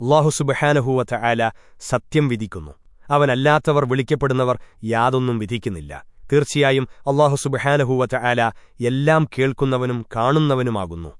അള്ളാഹു ആല സത്യം വിധിക്കുന്നു. അവനല്ലാത്തവർ വിളിക്കപ്പെടുന്നവർ യാതൊന്നും വിധിക്കുന്നില്ല. തീർച്ചയായും അള്ളാഹുസുബഹാനഹൂവത്ത ആല എല്ലാം കേൾക്കുന്നവനും കാണുന്നവനുമാകുന്നു.